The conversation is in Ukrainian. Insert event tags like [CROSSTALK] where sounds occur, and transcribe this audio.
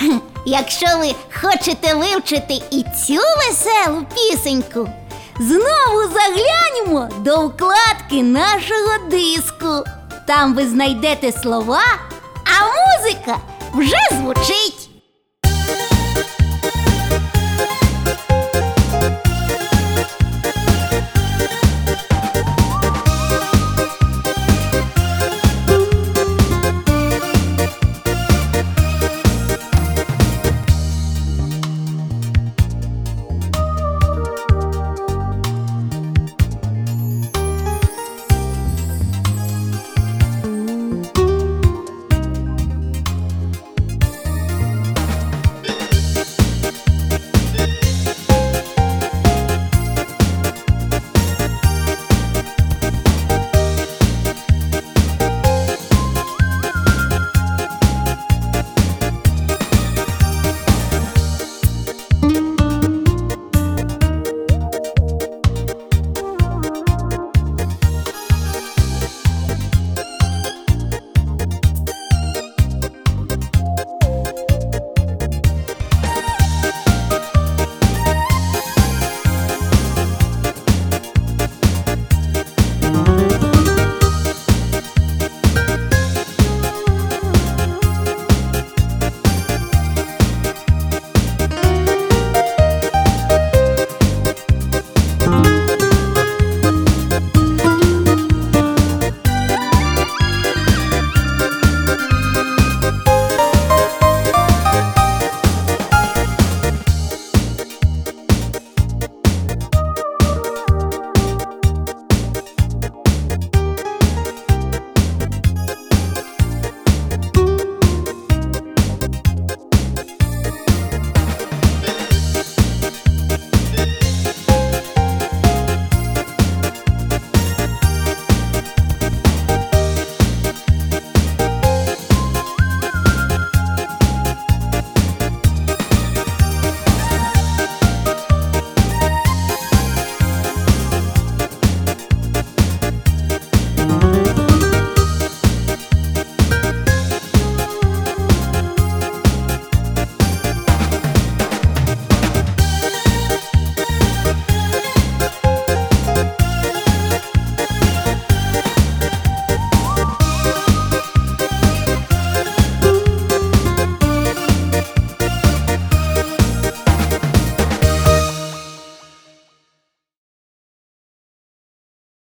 [LAUGHS] якщо ви хочете вивчити і цю веселу пісеньку, знову загляньмо до вкладки нашого диску. Там ви знайдете слова, а музика вже звучить.